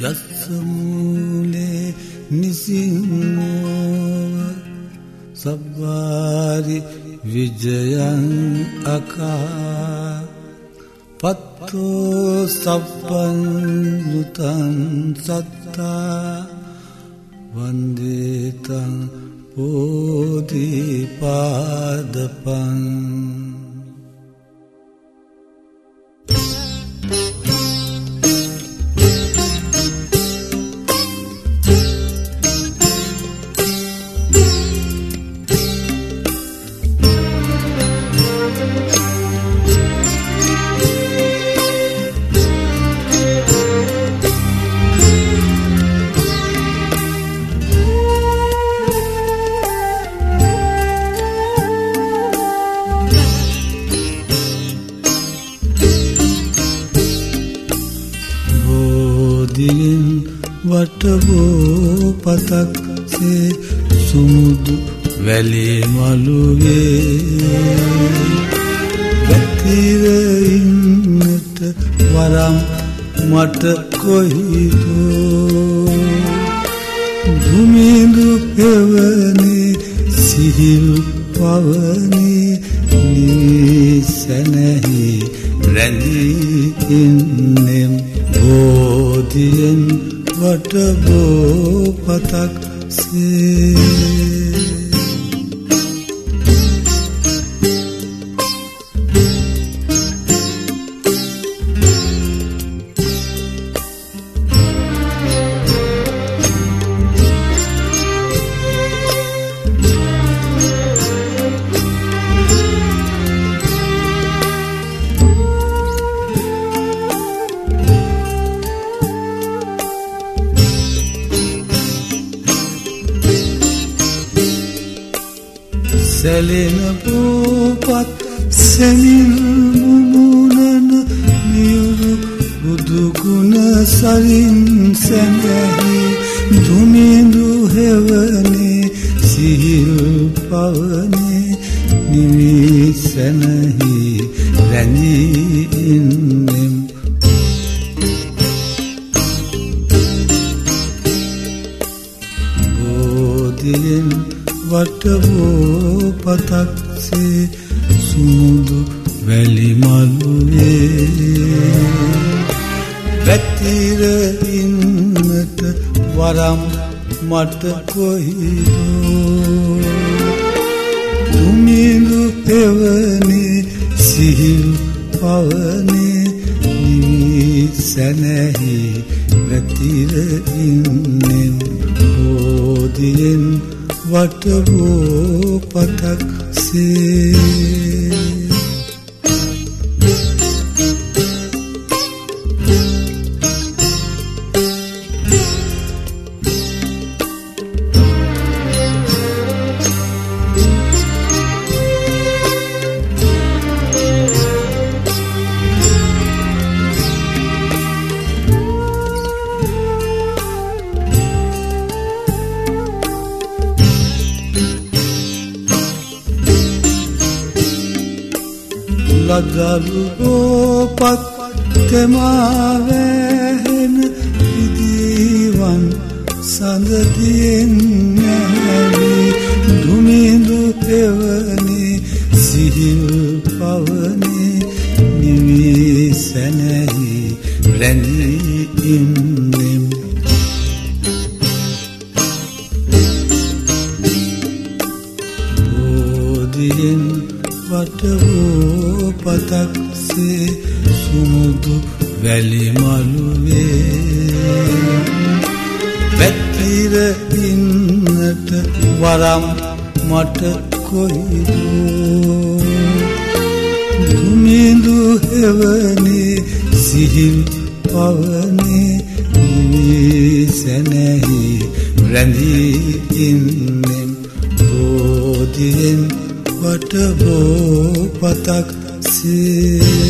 යස්සමූලේ නිසින්නෝව සබ්වාරි විජයන් අකා පත්තෝ සප්පන්නුතන් සත්තා වන්දේතන් පෝදිපාදපන් වටවෝ පතක්සේ සුමුදු වැලේ මළුවේ. පැතිරඉන්නට වරම් මට කොහිදෝ දුමිදු පෙවනේ සිහිල් පවනේ නිසැනැහි රැඳී ඉන්නෙම්. බෝධියෙන් වටබෝ පතක් සේ සැලෙන පෝපත් සැනිල් මුමුණන මියුරු බුදුගුණ සරින් සැඟැහි දුමිඳු හෙවනේ සිහිල් පවනේ නිවිසැනහි රැඳී ඉන්නෙම්. බෝධියෙන් වටවෝ පතක්සේ සුමුදු වැලිමල්ලුවේ පැතිර ඉන්නට වරම් මට කොහිදෝ තුමිලු පෙවනේ සිහිල් පවනේ නිසැනැහි පැතිර ඉන්නෙම් බෝධියෙන් වටවෝ පතක් සේ. ලදරුපත් තෙමාවැහෙන ඉදිවන් සඳතියෙන් නැවී දුමිදු පෙවනේ සිහිල් පවනේ නිවී සැනැහි රැඳී ඉන්නෙම්. බෝධියෙන් වටවෝ පතක්සේ සුමුදු වැලිමළුවේ පැත්තිර ඉන්නට වරම් මට කොහිදෝ දුමිදු හෙවනේ සිහිල් පවනේ නිසැනැහි රැඳී ඉන්නෙම් බෝධියෙන් වටබෝ පතක් සේ